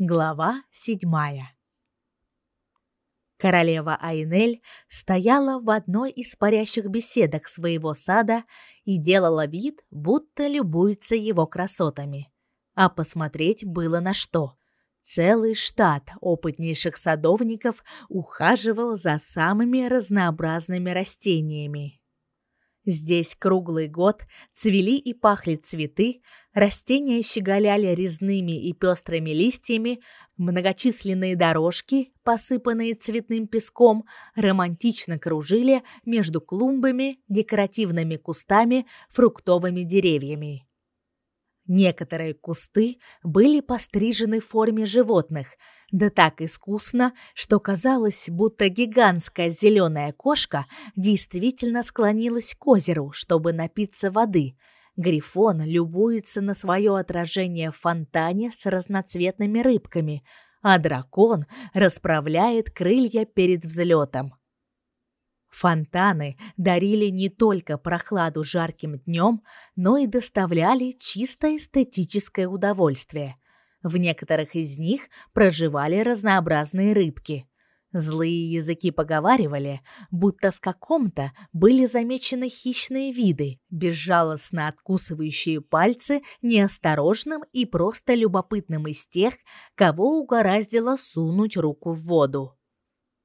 Глава седьмая. Королева Айнель стояла в одной из парящих беседок своего сада и делала вид, будто любуется его красотами. А посмотреть было на что. Целый штат опытнейших садовников ухаживал за самыми разнообразными растениями. Здесь круглый год цвели и пахли цветы, растения щеголяли резными и пестрыми листьями, многочисленные дорожки, посыпанные цветным песком, романтично кружили между клумбами, декоративными кустами, фруктовыми деревьями. Некоторые кусты были пострижены в форме животных, да так искусно, что казалось, будто гигантская зеленая кошка действительно склонилась к озеру, чтобы напиться воды. Грифон любуется на свое отражение в фонтане с разноцветными рыбками, а дракон расправляет крылья перед взлетом. Фонтаны дарили не только прохладу жарким днем, но и доставляли чисто эстетическое удовольствие. В некоторых из них проживали разнообразные рыбки. Злые языки поговаривали, будто в каком-то были замечены хищные виды, безжалостно откусывающие пальцы неосторожным и просто любопытным из тех, кого угораздило сунуть руку в воду.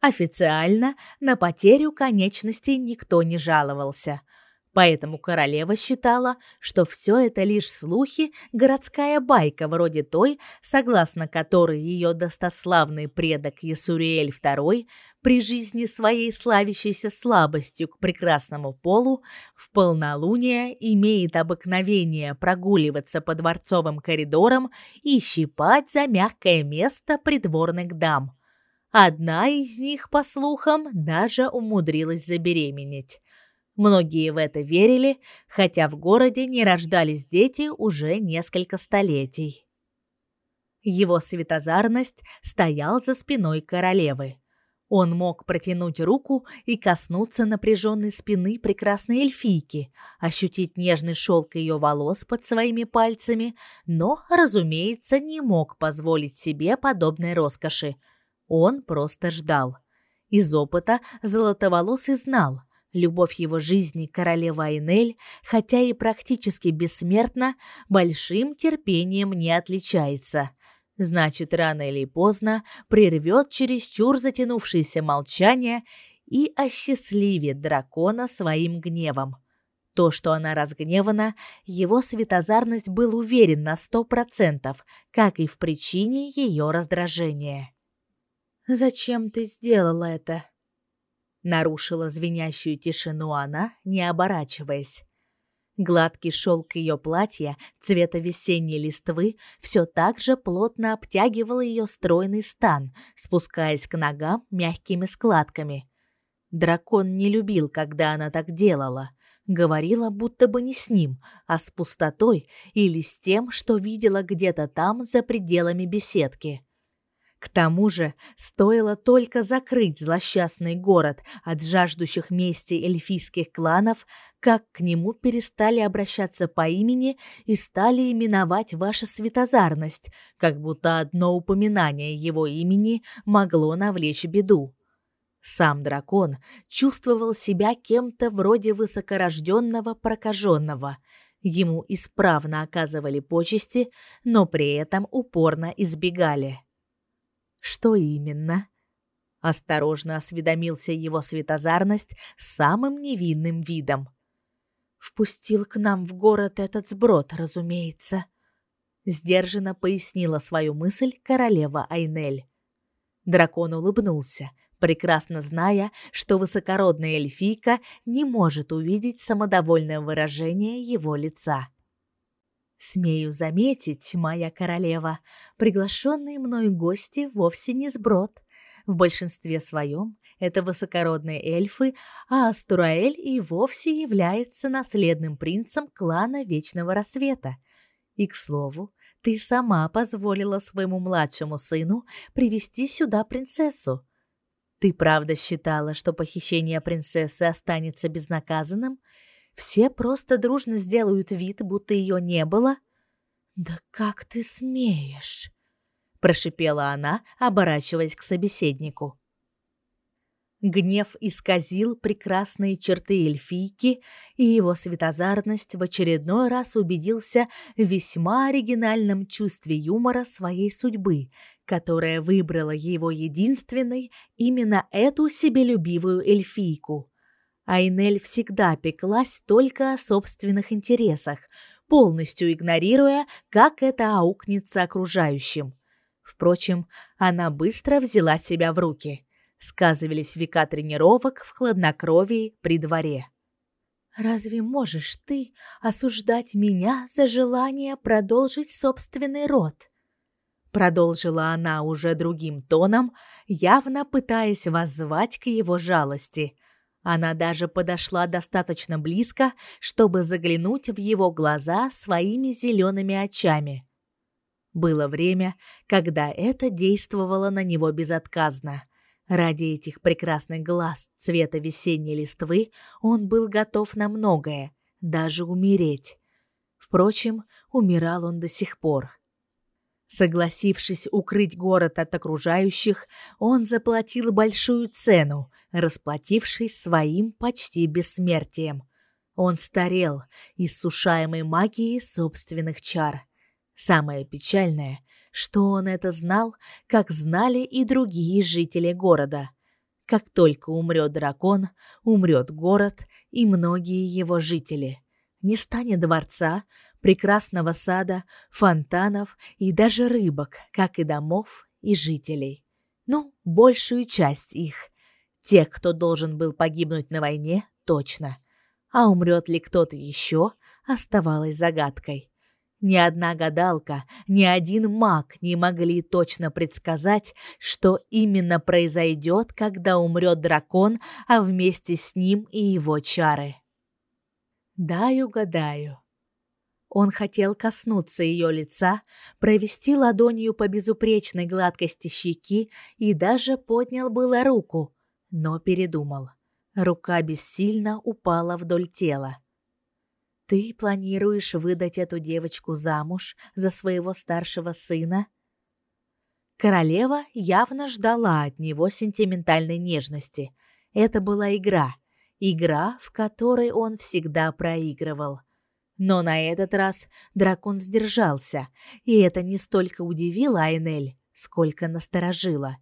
Официально на потерю конечностей никто не жаловался. Поэтому королева считала, что все это лишь слухи, городская байка вроде той, согласно которой ее достославный предок Ясуриэль II при жизни своей славящейся слабостью к прекрасному полу в полнолуние имеет обыкновение прогуливаться по дворцовым коридорам и щипать за мягкое место придворных дам. Одна из них, по слухам, даже умудрилась забеременеть. Многие в это верили, хотя в городе не рождались дети уже несколько столетий. Его светозарность стоял за спиной королевы. Он мог протянуть руку и коснуться напряженной спины прекрасной эльфийки, ощутить нежный шелк ее волос под своими пальцами, но, разумеется, не мог позволить себе подобной роскоши – он просто ждал. Из опыта Золотоволосый знал, любовь его жизни королева Айнель, хотя и практически бессмертна, большим терпением не отличается. Значит, рано или поздно прервет чересчур затянувшееся молчание и осчастливит дракона своим гневом. То, что она разгневана, его светозарность был уверен на сто процентов, как и в причине ее раздражения. Зачем ты сделала это? Нарушила звенящую тишину она, не оборачиваясь. Гладкий шелк ее платья цвета весенней листвы все так же плотно обтягивал ее стройный стан, спускаясь к ногам мягкими складками. Дракон не любил, когда она так делала. Говорила, будто бы не с ним, а с пустотой или с тем, что видела где-то там за пределами беседки. К тому же, стоило только закрыть злосчастный город от жаждущих мести эльфийских кланов, как к нему перестали обращаться по имени и стали именовать ваша светозарность, как будто одно упоминание его имени могло навлечь беду. Сам дракон чувствовал себя кем-то вроде высокорожденного прокаженного. Ему исправно оказывали почести, но при этом упорно избегали. Что именно? Осторожно осведомился его светозарность самым невинным видом. Впустил к нам в город этот сброд, разумеется, сдержанно пояснила свою мысль королева Айнель. Дракон улыбнулся, прекрасно зная, что высокородная эльфийка не может увидеть самодовольное выражение его лица. Смею заметить, моя королева, приглашенные мной гости вовсе не сброд. В большинстве своем это высокородные эльфы, а Астураэль и вовсе является наследным принцем клана Вечного Рассвета. И, к слову, ты сама позволила своему младшему сыну привести сюда принцессу. Ты правда считала, что похищение принцессы останется безнаказанным? Все просто дружно сделают вид, будто ее не было. Да как ты смеешь? прошипела она, оборачиваясь к собеседнику. Гнев исказил прекрасные черты эльфийки, и его светозарность в очередной раз убедился в весьма оригинальном чувстве юмора своей судьбы, которая выбрала его единственной именно эту себелюбивую эльфийку. Айнель всегда пеклась только о собственных интересах, полностью игнорируя, как это аукнется окружающим. Впрочем, она быстро взяла себя в руки – сказывались века тренировок в хладнокровии при дворе. Разве можешь ты осуждать меня за желание продолжить собственный род? продолжила она уже другим тоном, явно пытаясь воззвать к его жалости. Она даже подошла достаточно близко, чтобы заглянуть в его глаза своими зелеными очами. Было время, когда это действовало на него безотказно. Ради этих прекрасных глаз цвета весенней листвы он был готов на многое, даже умереть. Впрочем, умирал он до сих пор. Согласившись укрыть город от окружающих, он заплатил большую цену, расплатившись своим почти бессмертием. Он старел, иссушаемый магией собственных чар. Самое печальное, что он это знал, как знали и другие жители города. Как только умрет дракон, умрет город и многие его жители. Не станет дворца, прекрасного сада, фонтанов и даже рыбок, как и домов и жителей. Ну, большую часть их. Тех, кто должен был погибнуть на войне, точно. А умрет ли кто-то еще, оставалось загадкой. Ни одна гадалка, ни один маг не могли точно предсказать, что именно произойдет, когда умрет дракон, а вместе с ним и его чары. Дай угадаю. Он хотел коснуться ее лица, провести ладонью по безупречной гладкости щеки и даже поднял было руку, но передумал. Рука бессильно упала вдоль тела. Ты планируешь выдать эту девочку замуж за своего старшего сына? Королева явно ждала от него сентиментальной нежности. Это была игра, игра, в которой он всегда проигрывал. Но на этот раз дракон сдержался, и это не столько удивило Айнель, сколько насторожило.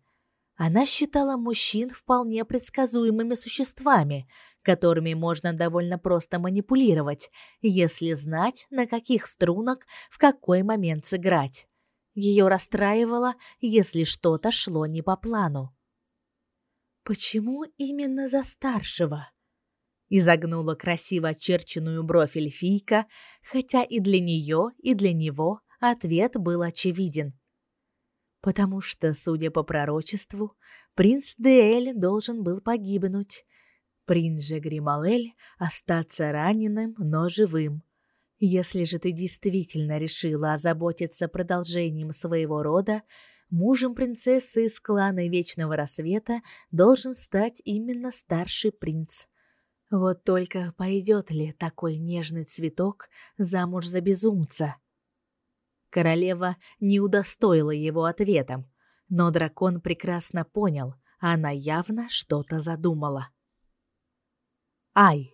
Она считала мужчин вполне предсказуемыми существами, которыми можно довольно просто манипулировать, если знать, на каких струнах в какой момент сыграть. Ее расстраивало, если что-то шло не по плану. Почему именно за старшего? Изогнула красиво очерченную бровь эльфийка, хотя и для нее, и для него ответ был очевиден потому что, судя по пророчеству, принц Деэль должен был погибнуть. Принц же Грималель остаться раненым, но живым. Если же ты действительно решила озаботиться продолжением своего рода, мужем принцессы из клана Вечного Рассвета должен стать именно старший принц. Вот только пойдет ли такой нежный цветок замуж за безумца? Королева не удостоила его ответом, но дракон прекрасно понял, она явно что-то задумала. Ай.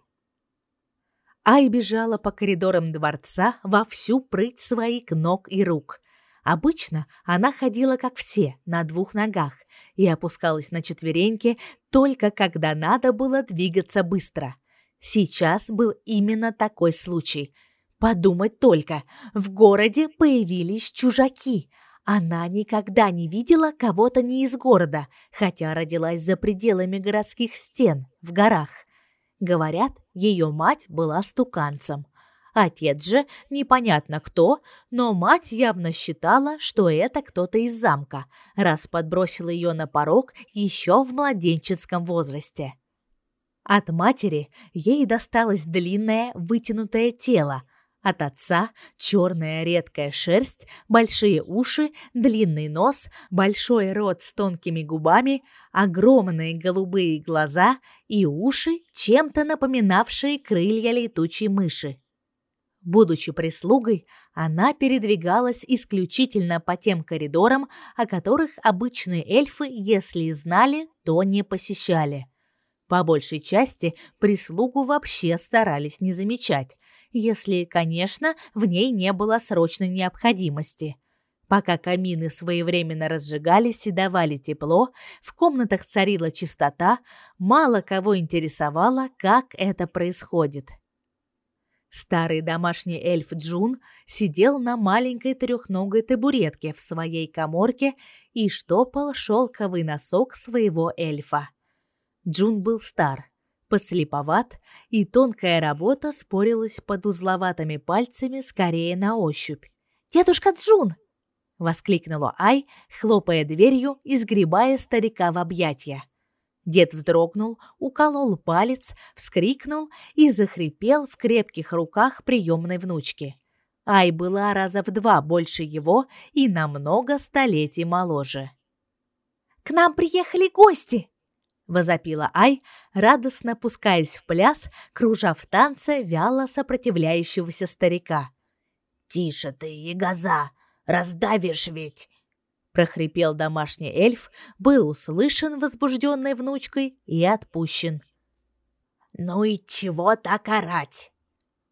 Ай бежала по коридорам дворца во всю прыть своих ног и рук. Обычно она ходила как все, на двух ногах, и опускалась на четвереньки только когда надо было двигаться быстро. Сейчас был именно такой случай – Подумать только, в городе появились чужаки. Она никогда не видела кого-то не из города, хотя родилась за пределами городских стен, в горах. Говорят, ее мать была стуканцем. Отец же непонятно кто, но мать явно считала, что это кто-то из замка, раз подбросил ее на порог еще в младенческом возрасте. От матери ей досталось длинное вытянутое тело, от отца черная редкая шерсть, большие уши, длинный нос, большой рот с тонкими губами, огромные голубые глаза и уши, чем-то напоминавшие крылья летучей мыши. Будучи прислугой, она передвигалась исключительно по тем коридорам, о которых обычные эльфы, если и знали, то не посещали. По большей части прислугу вообще старались не замечать, если, конечно, в ней не было срочной необходимости. Пока камины своевременно разжигались и давали тепло, в комнатах царила чистота, мало кого интересовало, как это происходит. Старый домашний эльф Джун сидел на маленькой трехногой табуретке в своей каморке и штопал шелковый носок своего эльфа. Джун был стар, подслеповат, и тонкая работа спорилась под узловатыми пальцами скорее на ощупь. «Дедушка Джун!» — воскликнула Ай, хлопая дверью и сгребая старика в объятия. Дед вздрогнул, уколол палец, вскрикнул и захрипел в крепких руках приемной внучки. Ай была раза в два больше его и намного столетий моложе. «К нам приехали гости!» — возопила Ай, радостно пускаясь в пляс, кружа в танце вяло сопротивляющегося старика. «Тише ты, ягоза! Раздавишь ведь!» Прохрипел домашний эльф, был услышан возбужденной внучкой и отпущен. Ну и чего так орать?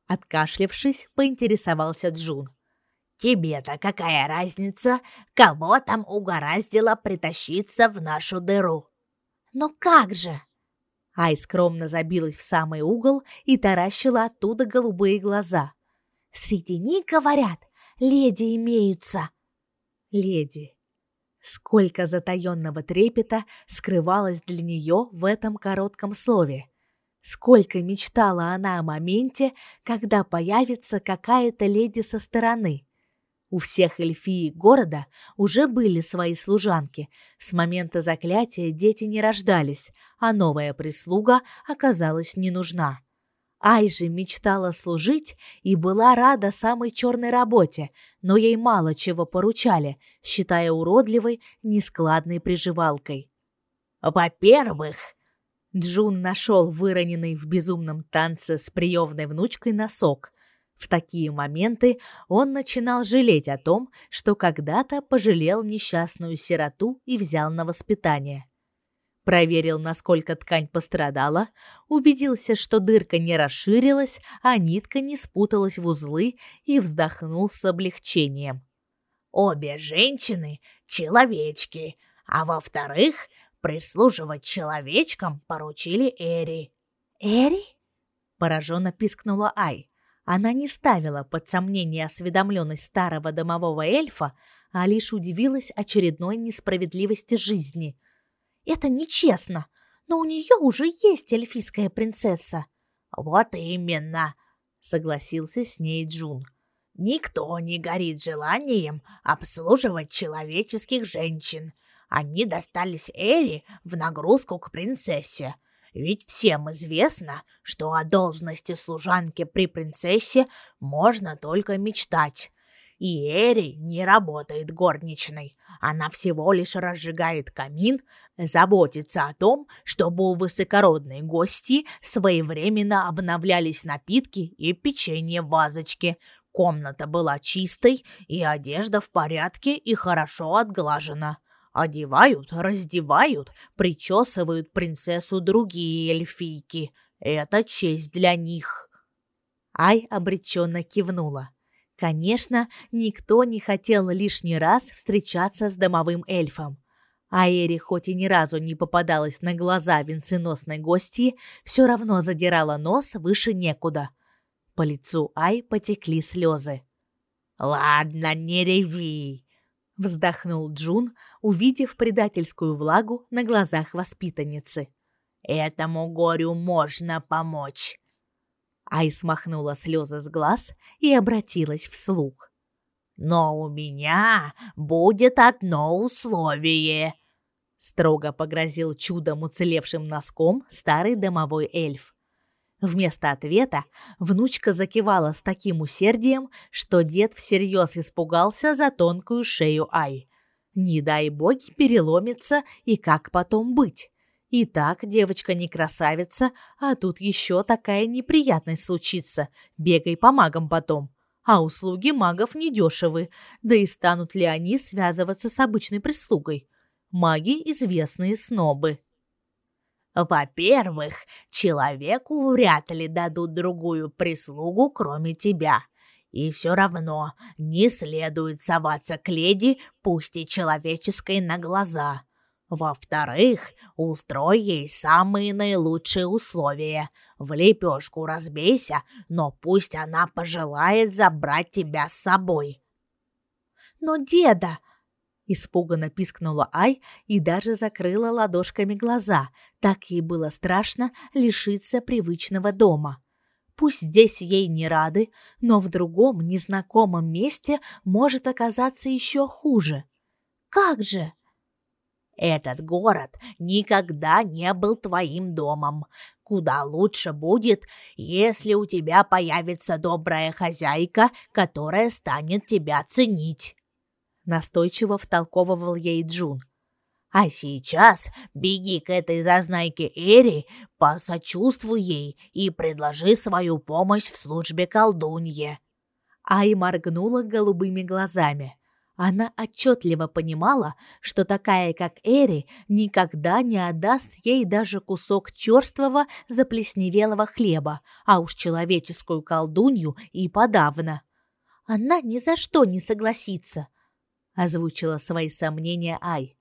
Откашлявшись, поинтересовался Джун. Тебе-то какая разница, кого там угораздило притащиться в нашу дыру? Но как же? Ай скромно забилась в самый угол и таращила оттуда голубые глаза. Среди них, говорят, леди имеются. Леди. Сколько затаённого трепета скрывалось для неё в этом коротком слове. Сколько мечтала она о моменте, когда появится какая-то леди со стороны. У всех эльфий города уже были свои служанки. С момента заклятия дети не рождались, а новая прислуга оказалась не нужна. Айжи мечтала служить и была рада самой черной работе, но ей мало чего поручали, считая уродливой, нескладной приживалкой. «Во-первых...» Джун нашел выроненный в безумном танце с приемной внучкой носок. В такие моменты он начинал жалеть о том, что когда-то пожалел несчастную сироту и взял на воспитание проверил, насколько ткань пострадала, убедился, что дырка не расширилась, а нитка не спуталась в узлы и вздохнул с облегчением. Обе женщины человечки, а во-вторых, прислуживать человечкам поручили Эри. Эри? пораженно пискнула Ай. Она не ставила под сомнение осведомленность старого домового эльфа, а лишь удивилась очередной несправедливости жизни – это нечестно, но у нее уже есть эльфийская принцесса. Вот именно, согласился с ней Джун. Никто не горит желанием обслуживать человеческих женщин. Они достались Эри в нагрузку к принцессе. Ведь всем известно, что о должности служанки при принцессе можно только мечтать. И Эри не работает горничной. Она всего лишь разжигает камин, заботится о том, чтобы у высокородной гости своевременно обновлялись напитки и печенье в вазочке. Комната была чистой, и одежда в порядке и хорошо отглажена. Одевают, раздевают, причесывают принцессу другие эльфийки. Это честь для них. Ай обреченно кивнула. Конечно, никто не хотел лишний раз встречаться с домовым эльфом. А Эри хоть и ни разу не попадалась на глаза венценосной гости, все равно задирала нос выше некуда. По лицу Ай потекли слезы. «Ладно, не реви!» — вздохнул Джун, увидев предательскую влагу на глазах воспитанницы. «Этому горю можно помочь. Ай смахнула слезы с глаз и обратилась вслух. «Но у меня будет одно условие», — строго погрозил чудом уцелевшим носком старый домовой эльф. Вместо ответа внучка закивала с таким усердием, что дед всерьез испугался за тонкую шею Ай. Не дай боги переломится, и как потом быть? И так девочка не красавица, а тут еще такая неприятность случится. Бегай по магам потом. А услуги магов недешевы, да и станут ли они связываться с обычной прислугой? Маги – известные снобы. Во-первых, человеку вряд ли дадут другую прислугу, кроме тебя. И все равно не следует соваться к леди, пусть и человеческой, на глаза. Во-вторых, устрой ей самые наилучшие условия. В лепешку разбейся, но пусть она пожелает забрать тебя с собой. Но деда, испуганно пискнула Ай и даже закрыла ладошками глаза. Так ей было страшно лишиться привычного дома. Пусть здесь ей не рады, но в другом незнакомом месте может оказаться еще хуже. Как же? Этот город никогда не был твоим домом. Куда лучше будет, если у тебя появится добрая хозяйка, которая станет тебя ценить. Настойчиво втолковывал ей Джун. А сейчас беги к этой зазнайке Эри, посочувствуй ей и предложи свою помощь в службе колдунье. Ай моргнула голубыми глазами. Она отчетливо понимала, что такая, как Эри, никогда не отдаст ей даже кусок черствого заплесневелого хлеба, а уж человеческую колдунью и подавно. Она ни за что не согласится, озвучила свои сомнения Ай.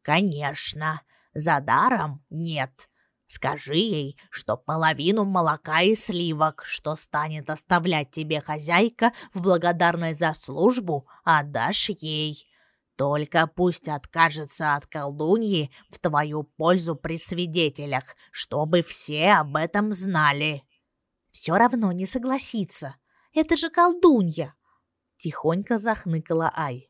Конечно, за даром нет. Скажи ей, что половину молока и сливок, что станет оставлять тебе хозяйка в благодарность за службу, отдашь ей. Только пусть откажется от колдуньи в твою пользу при свидетелях, чтобы все об этом знали. Все равно не согласится. Это же колдунья, тихонько захныкала Ай.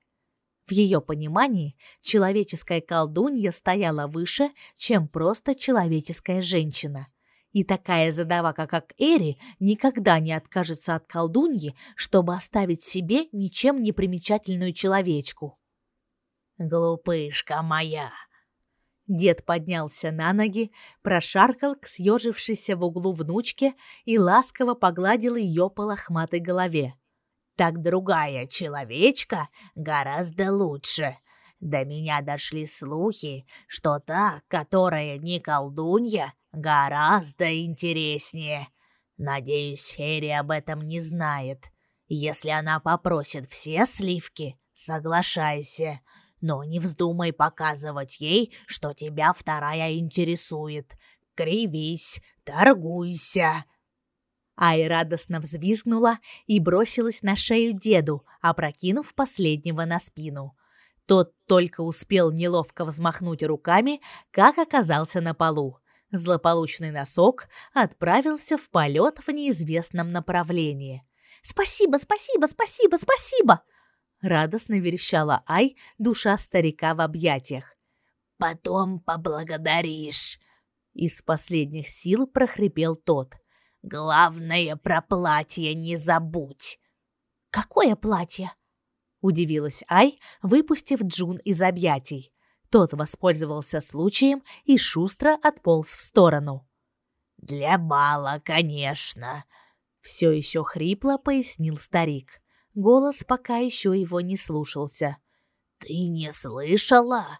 В ее понимании человеческая колдунья стояла выше, чем просто человеческая женщина. И такая задавака, как Эри, никогда не откажется от колдуньи, чтобы оставить себе ничем не примечательную человечку. «Глупышка моя!» Дед поднялся на ноги, прошаркал к съежившейся в углу внучке и ласково погладил ее по лохматой голове так другая человечка гораздо лучше. До меня дошли слухи, что та, которая не колдунья, гораздо интереснее. Надеюсь, Эри об этом не знает. Если она попросит все сливки, соглашайся, но не вздумай показывать ей, что тебя вторая интересует. Кривись, торгуйся. Ай радостно взвизгнула и бросилась на шею деду, опрокинув последнего на спину. Тот только успел неловко взмахнуть руками, как оказался на полу. Злополучный носок отправился в полет в неизвестном направлении. «Спасибо, спасибо, спасибо, спасибо!» Радостно верещала Ай, душа старика в объятиях. «Потом поблагодаришь!» Из последних сил прохрипел тот – Главное, про платье не забудь. Какое платье? Удивилась Ай, выпустив Джун из объятий. Тот воспользовался случаем и шустро отполз в сторону. Для бала, конечно, все еще хрипло пояснил старик. Голос пока еще его не слушался. Ты не слышала?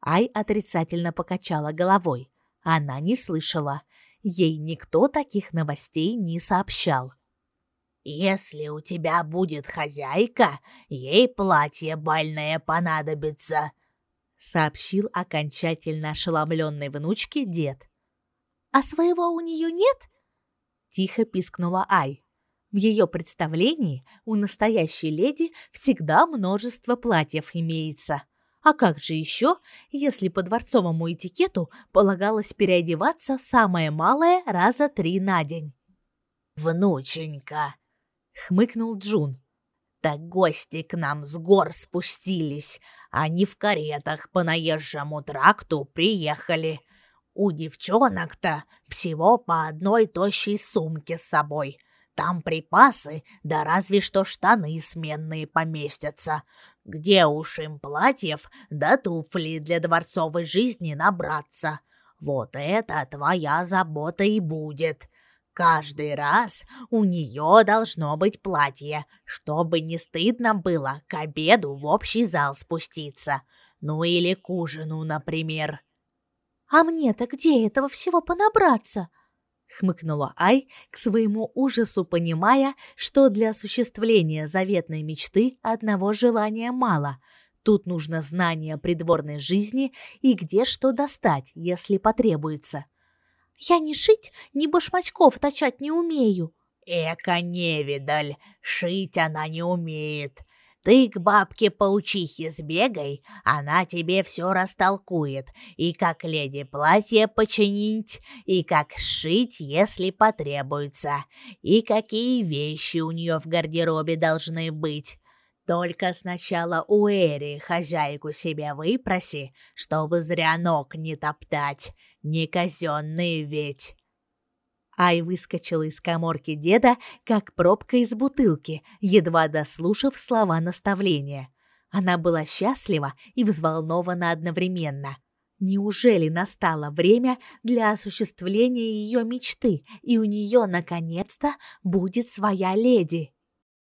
Ай отрицательно покачала головой. Она не слышала Ей никто таких новостей не сообщал. Если у тебя будет хозяйка, ей платье бальное понадобится, сообщил окончательно ошеломленной внучке дед. А своего у нее нет? тихо пискнула Ай. В ее представлении у настоящей леди всегда множество платьев имеется. А как же еще, если по дворцовому этикету полагалось переодеваться самое малое раза три на день? «Внученька!» — хмыкнул Джун. «Так гости к нам с гор спустились, они в каретах по наезжему тракту приехали. У девчонок-то всего по одной тощей сумке с собой». Там припасы, да разве что штаны сменные поместятся. Где уж им платьев да туфли для дворцовой жизни набраться? Вот это твоя забота и будет. Каждый раз у нее должно быть платье, чтобы не стыдно было к обеду в общий зал спуститься. Ну или к ужину, например. А мне-то где этого всего понабраться? Хмыкнула Ай, к своему ужасу понимая, что для осуществления заветной мечты одного желания мало. Тут нужно знание придворной жизни и где что достать, если потребуется. Я ни шить, ни башмачков точать не умею. Эка невидаль, шить она не умеет. Ты к бабке-паучихе сбегай, она тебе все растолкует, и как леди платье починить, и как сшить, если потребуется, и какие вещи у нее в гардеробе должны быть. Только сначала у Эри хозяйку себе выпроси, чтобы зря ног не топтать, не казенные ведь. Ай выскочила из каморки деда, как пробка из бутылки, едва дослушав слова наставления. Она была счастлива и взволнована одновременно. Неужели настало время для осуществления ее мечты, и у нее наконец-то будет своя леди?